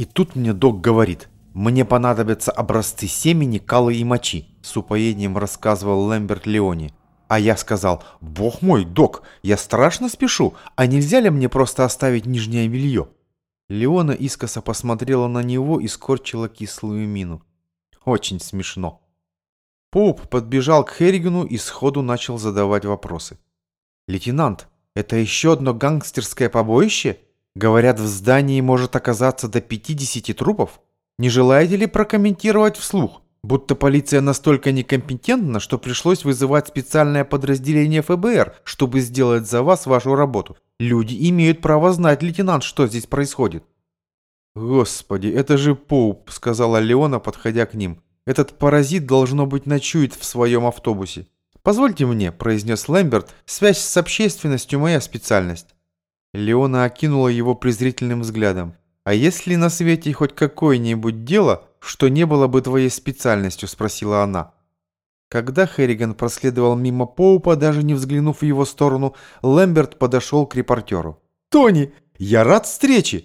И тут мне док говорит, мне понадобятся образцы семени, калы и мочи, с упоением рассказывал Лэмберт Леони. А я сказал, бог мой, док, я страшно спешу, а нельзя ли мне просто оставить нижнее белье? Леона искоса посмотрела на него и скорчила кислую мину. Очень смешно. Поуп подбежал к Херригену и сходу начал задавать вопросы. «Лейтенант, это еще одно гангстерское побоище? Говорят, в здании может оказаться до 50 трупов. Не желаете ли прокомментировать вслух? Будто полиция настолько некомпетентна, что пришлось вызывать специальное подразделение ФБР, чтобы сделать за вас вашу работу. Люди имеют право знать, лейтенант, что здесь происходит. «Господи, это же Поуп», — сказала Леона, подходя к ним. «Этот паразит, должно быть, ночует в своем автобусе». «Позвольте мне», — произнес Лэмберт, — «связь с общественностью — моя специальность». Леона окинула его презрительным взглядом. «А есть ли на свете хоть какое-нибудь дело, что не было бы твоей специальностью?» – спросила она. Когда Херриган проследовал мимо Поупа, даже не взглянув в его сторону, Лэмберт подошел к репортеру. «Тони, я рад встрече!»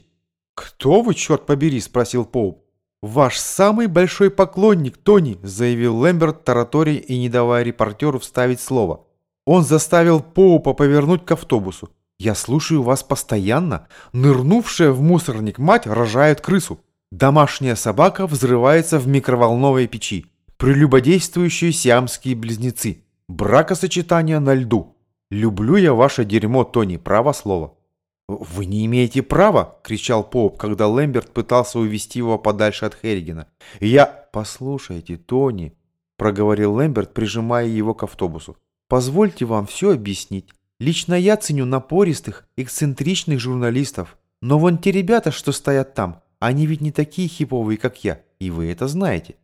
«Кто вы, черт побери?» – спросил Поуп. «Ваш самый большой поклонник, Тони», – заявил Лэмберт тараторией и не давая репортеру вставить слово. Он заставил Поупа повернуть к автобусу. «Я слушаю вас постоянно. Нырнувшая в мусорник мать рожает крысу. Домашняя собака взрывается в микроволновой печи. Прелюбодействующие сиамские близнецы. Бракосочетание на льду. Люблю я ваше дерьмо, Тони, право слово. «Вы не имеете права!» – кричал Поп, когда Лэмберт пытался увести его подальше от Херригена. «Я...» «Послушайте, Тони!» – проговорил Лэмберт, прижимая его к автобусу. «Позвольте вам все объяснить. Лично я ценю напористых, эксцентричных журналистов. Но вон те ребята, что стоят там, они ведь не такие хиповые, как я, и вы это знаете.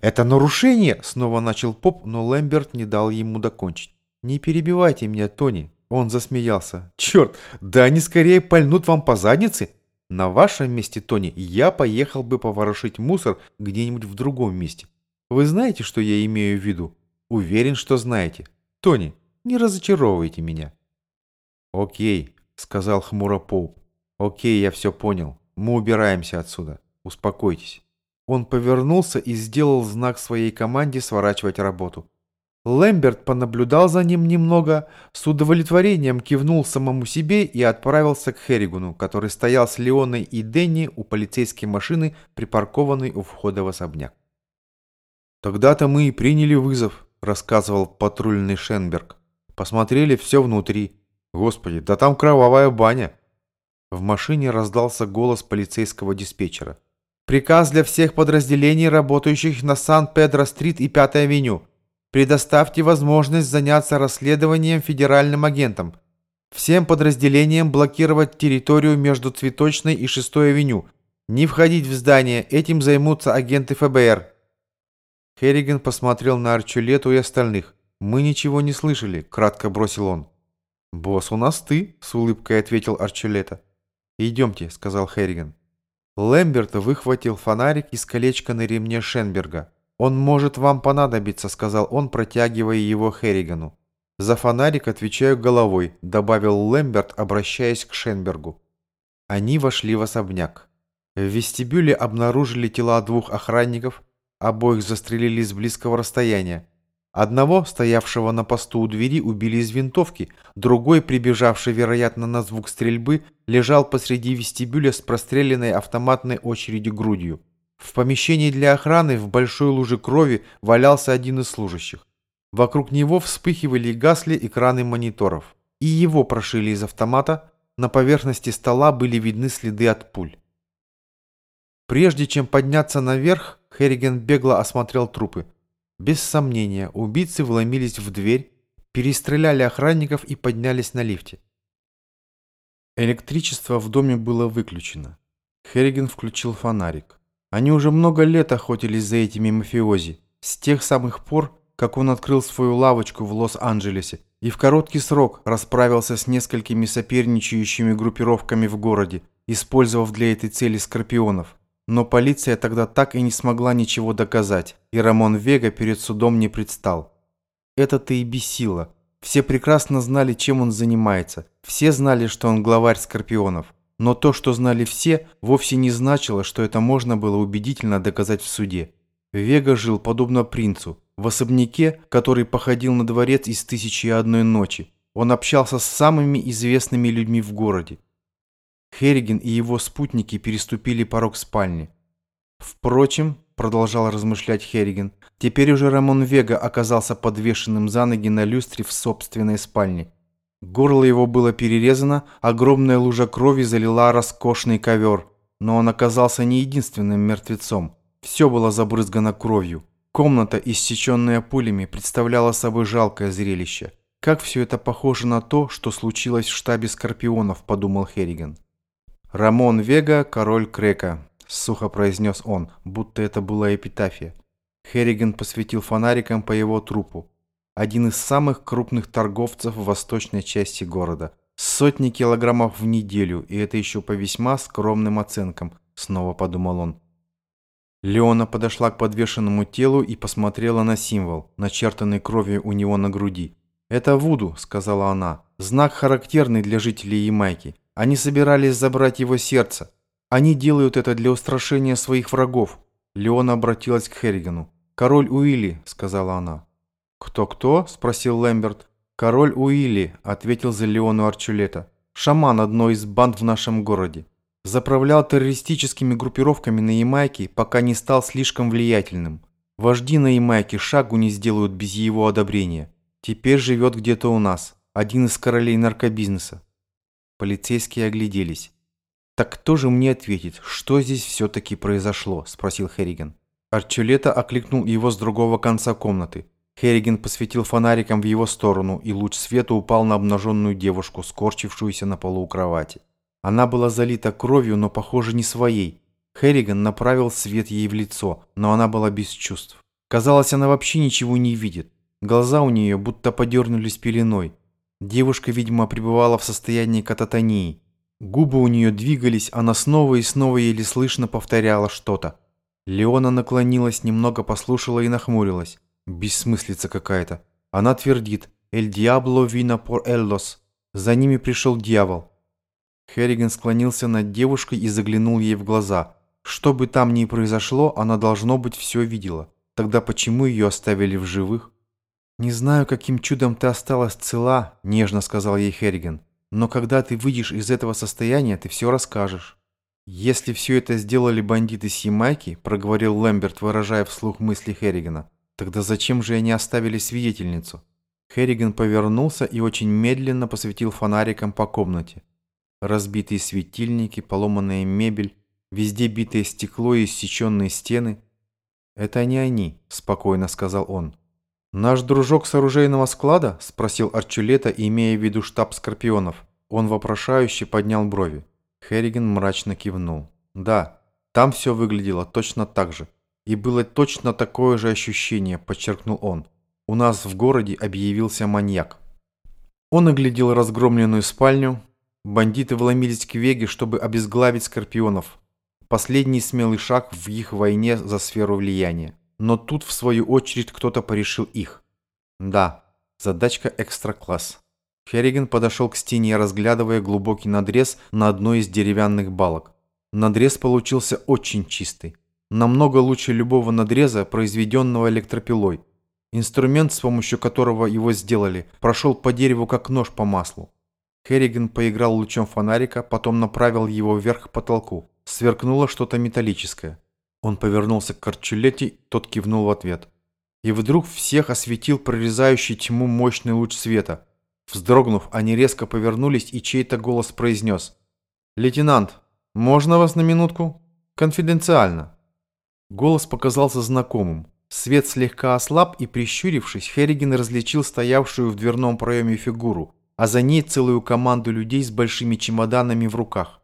«Это нарушение!» — снова начал Поп, но Лэмберт не дал ему докончить. «Не перебивайте меня, Тони!» Он засмеялся. «Черт, да они скорее пальнут вам по заднице!» «На вашем месте, Тони, я поехал бы поворошить мусор где-нибудь в другом месте. Вы знаете, что я имею в виду? Уверен, что знаете. Тони, не разочаровывайте меня». «Окей», — сказал хмуро Поп. «Окей, я все понял. Мы убираемся отсюда. Успокойтесь. Он повернулся и сделал знак своей команде сворачивать работу. Лэмберт понаблюдал за ним немного, с удовлетворением кивнул самому себе и отправился к Херригуну, который стоял с Леоной и Дэнни у полицейской машины, припаркованной у входа в особняк. «Тогда-то мы и приняли вызов», — рассказывал патрульный Шенберг. «Посмотрели все внутри. Господи, да там кровавая баня. В машине раздался голос полицейского диспетчера. «Приказ для всех подразделений, работающих на Сан-Педро-стрит и Пятой авеню. Предоставьте возможность заняться расследованием федеральным агентам. Всем подразделениям блокировать территорию между Цветочной и Шестой авеню. Не входить в здание, этим займутся агенты ФБР». Херриган посмотрел на Арчулету и остальных. «Мы ничего не слышали», — кратко бросил он. «Босс, у нас ты», — с улыбкой ответил Арчулета. «Идемте», — сказал Херриган. Лэмберт выхватил фонарик из колечка на ремне Шенберга. «Он может вам понадобиться», — сказал он, протягивая его Херригану. «За фонарик отвечаю головой», — добавил Лэмберт, обращаясь к Шенбергу. Они вошли в особняк. В вестибюле обнаружили тела двух охранников, обоих застрелили с близкого расстояния. Одного, стоявшего на посту у двери, убили из винтовки, другой, прибежавший, вероятно, на звук стрельбы, лежал посреди вестибюля с простреленной автоматной очередью грудью. В помещении для охраны в большой луже крови валялся один из служащих. Вокруг него вспыхивали и гасли экраны мониторов. И его прошили из автомата, на поверхности стола были видны следы от пуль. Прежде чем подняться наверх, Херриген бегло осмотрел трупы. Без сомнения, убийцы вломились в дверь, перестреляли охранников и поднялись на лифте. Электричество в доме было выключено. Херриген включил фонарик. Они уже много лет охотились за этими мафиози, с тех самых пор, как он открыл свою лавочку в Лос-Анджелесе и в короткий срок расправился с несколькими соперничающими группировками в городе, использовав для этой цели скорпионов. Но полиция тогда так и не смогла ничего доказать, и Рамон Вега перед судом не предстал. Это-то и бесило. Все прекрасно знали, чем он занимается. Все знали, что он главарь Скорпионов. Но то, что знали все, вовсе не значило, что это можно было убедительно доказать в суде. Вега жил подобно принцу, в особняке, который походил на дворец из «Тысячи и одной ночи». Он общался с самыми известными людьми в городе. Херриген и его спутники переступили порог спальни. Впрочем, продолжал размышлять Херриген, теперь уже Рамон Вега оказался подвешенным за ноги на люстре в собственной спальне. Горло его было перерезано, огромная лужа крови залила роскошный ковер, но он оказался не единственным мертвецом. Все было забрызгано кровью. Комната, иссеченная пулями, представляла собой жалкое зрелище. «Как все это похоже на то, что случилось в штабе Скорпионов», – подумал Херриган. «Рамон Вега, король Крека», – сухо произнес он, будто это была эпитафия. Херриган посветил фонариком по его трупу. Один из самых крупных торговцев в восточной части города. Сотни килограммов в неделю, и это еще по весьма скромным оценкам, снова подумал он. Леона подошла к подвешенному телу и посмотрела на символ, начертанный кровью у него на груди. «Это Вуду», — сказала она, — «знак характерный для жителей Ямайки. Они собирались забрать его сердце. Они делают это для устрашения своих врагов». Леона обратилась к Херригану. «Король Уилли», — сказала она. «Кто-кто?» — спросил Лэмберт. «Король Уилли», — ответил за Леону Арчулета. «Шаман одной из банд в нашем городе заправлял террористическими группировками на Ямайке, пока не стал слишком влиятельным. Вожди на Ямайке шагу не сделают без его одобрения. Теперь живет где-то у нас, один из королей наркобизнеса. Полицейские огляделись. «Так кто же мне ответит, что здесь все-таки произошло?» – спросил Херриган. Арчулета окликнул его с другого конца комнаты. Херриган посветил фонариком в его сторону, и луч света упал на обнаженную девушку, скорчившуюся на полу у кровати. Она была залита кровью, но, похоже, не своей. Херриган направил свет ей в лицо, но она была без чувств. Казалось, она вообще ничего не видит. Глаза у нее будто подернулись пеленой. Девушка, видимо, пребывала в состоянии кататонии. Губы у нее двигались, она снова и снова еле слышно повторяла что-то. Леона наклонилась, немного послушала и нахмурилась. Бессмыслица какая-то. Она твердит «Эль диабло вина por эллос». За ними пришел дьявол. Херриган склонился над девушкой и заглянул ей в глаза. Что бы там ни произошло, она, должно быть, все видела. Тогда почему ее оставили в живых? «Не знаю, каким чудом ты осталась цела», – нежно сказал ей Херриган. «Но когда ты выйдешь из этого состояния, ты все расскажешь». «Если все это сделали бандиты с Ямайки», – проговорил Лэмберт, выражая вслух мысли Херригана, «тогда зачем же они оставили свидетельницу?» Херриган повернулся и очень медленно посветил фонариком по комнате. Разбитые светильники, поломанная мебель, везде битое стекло и иссеченные стены. «Это не они», – спокойно сказал он. «Наш дружок с оружейного склада?» – спросил Арчулета, имея в виду штаб Скорпионов. Он вопрошающе поднял брови. Херриген мрачно кивнул. «Да, там все выглядело точно так же. И было точно такое же ощущение», – подчеркнул он. «У нас в городе объявился маньяк». Он оглядел разгромленную спальню, Бандиты вломились к Веге, чтобы обезглавить Скорпионов. Последний смелый шаг в их войне за сферу влияния. Но тут, в свою очередь, кто-то порешил их. Да, задачка экстра-класс. Херриген подошел к стене, разглядывая глубокий надрез на одной из деревянных балок. Надрез получился очень чистый. Намного лучше любого надреза, произведенного электропилой. Инструмент, с помощью которого его сделали, прошел по дереву как нож по маслу. Керриган поиграл лучом фонарика, потом направил его вверх к потолку. Сверкнуло что-то металлическое. Он повернулся к Корчулетти, тот кивнул в ответ. И вдруг всех осветил прорезающий тьму мощный луч света. Вздрогнув, они резко повернулись, и чей-то голос произнес. «Лейтенант, можно вас на минутку? Конфиденциально». Голос показался знакомым. Свет слегка ослаб, и, прищурившись, Херриген различил стоявшую в дверном проеме фигуру а за ней целую команду людей с большими чемоданами в руках.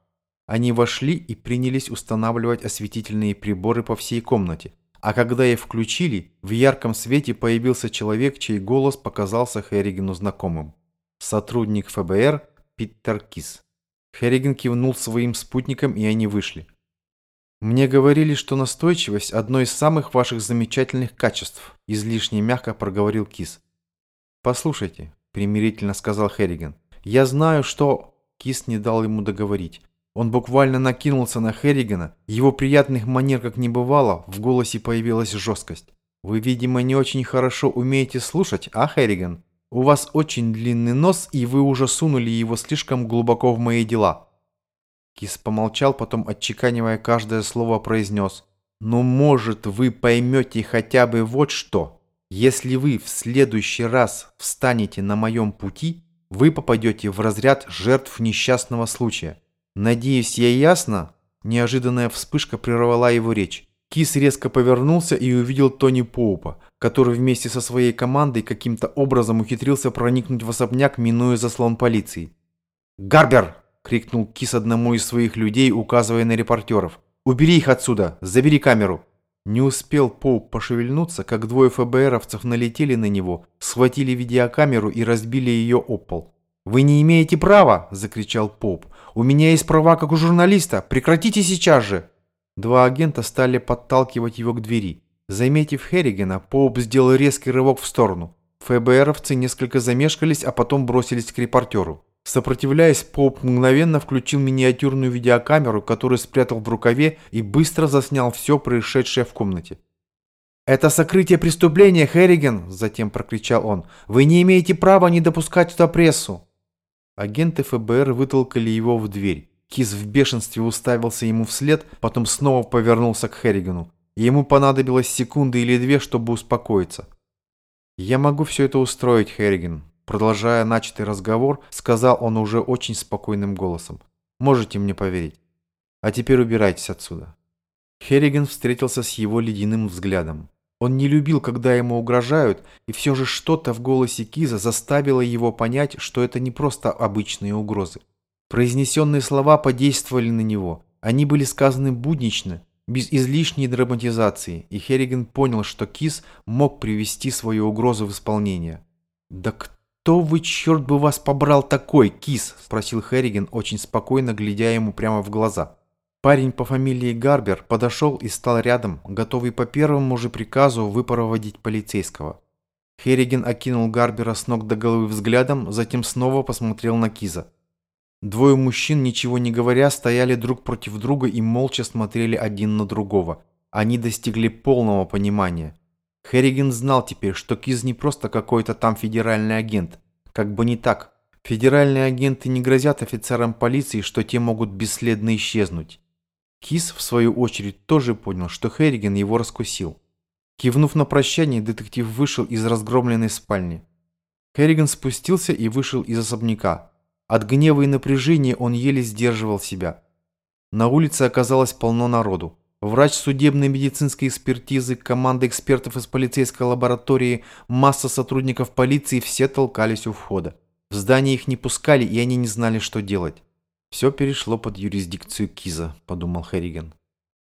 Они вошли и принялись устанавливать осветительные приборы по всей комнате. А когда их включили, в ярком свете появился человек, чей голос показался Херригену знакомым. Сотрудник ФБР Питер Кис. Херриген кивнул своим спутникам, и они вышли. «Мне говорили, что настойчивость – одно из самых ваших замечательных качеств», – излишне мягко проговорил Кис. «Послушайте, примирительно сказал Херриган. «Я знаю, что...» Кис не дал ему договорить. Он буквально накинулся на Херригана. Его приятных манер как не бывало, в голосе появилась жесткость. «Вы, видимо, не очень хорошо умеете слушать, а, Херриган? У вас очень длинный нос, и вы уже сунули его слишком глубоко в мои дела». Кис помолчал, потом, отчеканивая каждое слово, произнес. «Ну, может, вы поймете хотя бы вот что. Если вы в следующий раз встанете на моем пути, вы попадете в разряд жертв несчастного случая. Надеюсь, я ясно?» Неожиданная вспышка прервала его речь. Кис резко повернулся и увидел Тони Поупа, который вместе со своей командой каким-то образом ухитрился проникнуть в особняк, минуя заслон полиции. «Гарбер!» – крикнул Кис одному из своих людей, указывая на репортеров. «Убери их отсюда! Забери камеру!» Не успел Поуп пошевельнуться, как двое ФБРовцев налетели на него, схватили видеокамеру и разбили ее об пол. «Вы не имеете права!» – закричал Поуп. «У меня есть права, как у журналиста! Прекратите сейчас же!» Два агента стали подталкивать его к двери. Заметив Херригена, Поуп сделал резкий рывок в сторону. ФБРовцы несколько замешкались, а потом бросились к репортеру. Сопротивляясь, Поуп мгновенно включил миниатюрную видеокамеру, которую спрятал в рукаве и быстро заснял все происшедшее в комнате. «Это сокрытие преступления, Херриген!» – затем прокричал он. «Вы не имеете права не допускать сюда прессу!» Агенты ФБР вытолкали его в дверь. Кис в бешенстве уставился ему вслед, потом снова повернулся к Херригану. Ему понадобилось секунды или две, чтобы успокоиться. «Я могу все это устроить, Херриган», продолжая начатый разговор, сказал он уже очень спокойным голосом. «Можете мне поверить. А теперь убирайтесь отсюда». Херриган встретился с его ледяным взглядом. Он не любил, когда ему угрожают, и все же что-то в голосе Киза заставило его понять, что это не просто обычные угрозы. Произнесенные слова подействовали на него. Они были сказаны буднично, без излишней драматизации, и Херриган понял, что Киз мог привести свою угрозу в исполнение. «Да кто вы, черт бы вас побрал такой, Киз?» – спросил Херриган, очень спокойно глядя ему прямо в глаза. Парень по фамилии Гарбер подошел и стал рядом, готовый по первому же приказу выпроводить полицейского. Херриген окинул Гарбера с ног до головы взглядом, затем снова посмотрел на Киза. Двое мужчин, ничего не говоря, стояли друг против друга и молча смотрели один на другого. Они достигли полного понимания. Херриген знал теперь, что Киз не просто какой-то там федеральный агент. Как бы не так. Федеральные агенты не грозят офицерам полиции, что те могут бесследно исчезнуть. Кис, в свою очередь, тоже понял, что Херриген его раскусил. Кивнув на прощание, детектив вышел из разгромленной спальни. Херриган спустился и вышел из особняка. От гнева и напряжения он еле сдерживал себя. На улице оказалось полно народу. Врач судебной медицинской экспертизы, команда экспертов из полицейской лаборатории, масса сотрудников полиции все толкались у входа. В здание их не пускали, и они не знали, что делать. Все перешло под юрисдикцию Киза, подумал Херриген.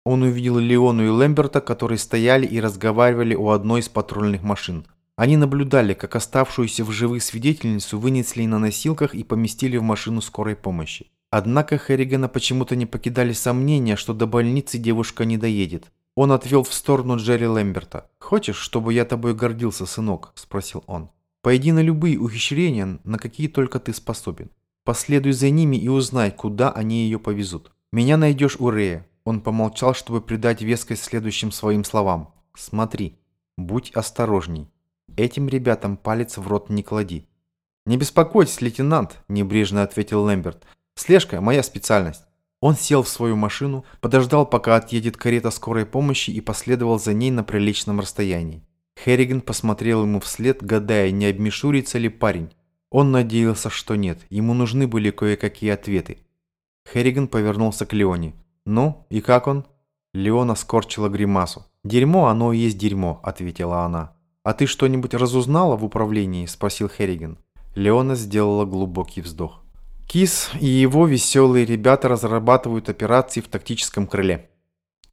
Он увидел Леону и Лэмберта, которые стояли и разговаривали у одной из патрульных машин. Они наблюдали, как оставшуюся в живых свидетельницу вынесли на носилках и поместили в машину скорой помощи. Однако Херригана почему-то не покидали сомнения, что до больницы девушка не доедет. Он отвел в сторону Джерри Лэмберта. «Хочешь, чтобы я тобой гордился, сынок?» – спросил он. «Пойди на любые ухищрения, на какие только ты способен. Последуй за ними и узнай, куда они ее повезут. Меня найдешь у Рея». Он помолчал, чтобы придать вескость следующим своим словам. «Смотри, будь осторожней. Этим ребятам палец в рот не клади». «Не беспокойтесь, лейтенант», – небрежно ответил Лэмберт. «Слежка – моя специальность». Он сел в свою машину, подождал, пока отъедет карета скорой помощи и последовал за ней на приличном расстоянии. Херриган посмотрел ему вслед, гадая, не обмешурится ли парень. Он надеялся, что нет, ему нужны были кое-какие ответы. Херриган повернулся к Леоне. «Ну, и как он?» Леона скорчила гримасу. «Дерьмо, оно и есть дерьмо», — ответила она. «А ты что-нибудь разузнала в управлении?» — спросил Херриган. Леона сделала глубокий вздох. Кис и его веселые ребята разрабатывают операции в тактическом крыле.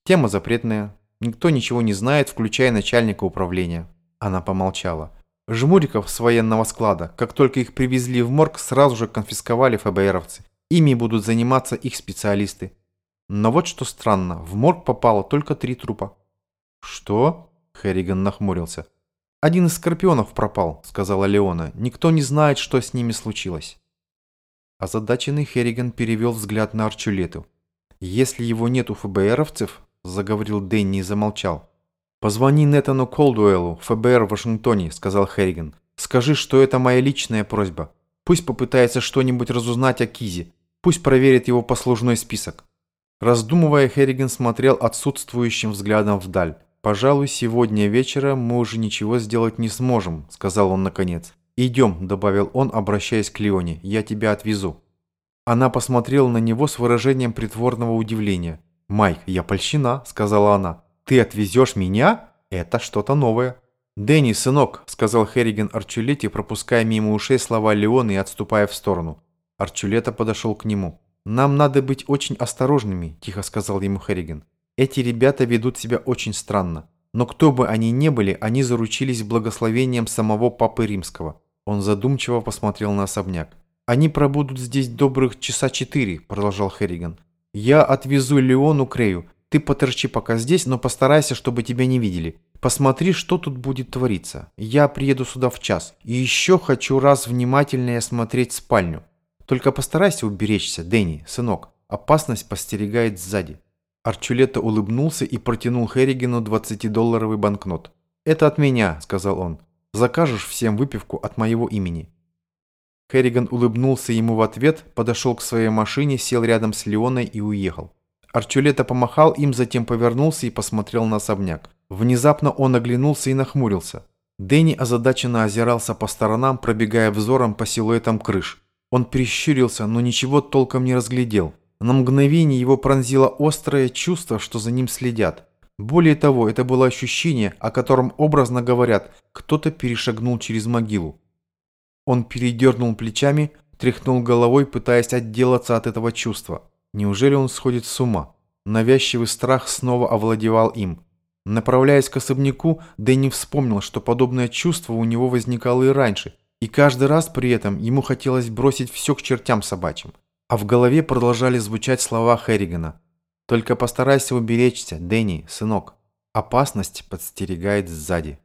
Тема запретная. Никто ничего не знает, включая начальника управления. Она помолчала. Жмуриков с военного склада, как только их привезли в морг, сразу же конфисковали ФБРовцы. Ими будут заниматься их специалисты. Но вот что странно, в морг попало только три трупа. «Что?» – Херриган нахмурился. «Один из скорпионов пропал», – сказала Леона. «Никто не знает, что с ними случилось». Озадаченный Херриган перевел взгляд на Арчулету. «Если его нет у ФБРовцев», – заговорил Дэнни и замолчал. «Позвони Нетану Колдуэлу, ФБР в Вашингтоне», – сказал Херриган. «Скажи, что это моя личная просьба. Пусть попытается что-нибудь разузнать о Кизе. Пусть проверит его послужной список». Раздумывая, Херриган смотрел отсутствующим взглядом вдаль. «Пожалуй, сегодня вечером мы уже ничего сделать не сможем», – сказал он наконец. «Идем», – добавил он, обращаясь к Леоне, – «я тебя отвезу». Она посмотрела на него с выражением притворного удивления. «Майк, я польщена», – сказала она. «Ты отвезешь меня? Это что-то новое». «Дэнни, сынок», – сказал Херриган Арчулете, пропуская мимо ушей слова Леона и отступая в сторону. Арчулета подошел к нему. «Нам надо быть очень осторожными», – тихо сказал ему Херриган. «Эти ребята ведут себя очень странно. Но кто бы они ни были, они заручились благословением самого Папы Римского. Он задумчиво посмотрел на особняк. «Они пробудут здесь добрых часа четыре», – продолжал Херриган. «Я отвезу Леону Крею. Ты поторчи пока здесь, но постарайся, чтобы тебя не видели. Посмотри, что тут будет твориться. Я приеду сюда в час. И еще хочу раз внимательнее осмотреть спальню. Только постарайся уберечься, Дэнни, сынок. Опасность постерегает сзади». Арчулета улыбнулся и протянул Херригену 20-долларовый банкнот. «Это от меня», – сказал он. «Закажешь всем выпивку от моего имени». Херриган улыбнулся ему в ответ, подошел к своей машине, сел рядом с Леоной и уехал. Арчулета помахал им, затем повернулся и посмотрел на особняк. Внезапно он оглянулся и нахмурился. Дэнни озадаченно озирался по сторонам, пробегая взором по силуэтам крыш. Он прищурился, но ничего толком не разглядел. На мгновение его пронзило острое чувство, что за ним следят. Более того, это было ощущение, о котором образно говорят, кто-то перешагнул через могилу. Он передернул плечами, тряхнул головой, пытаясь отделаться от этого чувства. Неужели он сходит с ума? Навязчивый страх снова овладевал им. Направляясь к особняку, Дэнни вспомнил, что подобное чувство у него возникало и раньше, и каждый раз при этом ему хотелось бросить все к чертям собачьим. А в голове продолжали звучать слова Херригана. «Только постарайся уберечься, Дэнни, сынок. Опасность подстерегает сзади».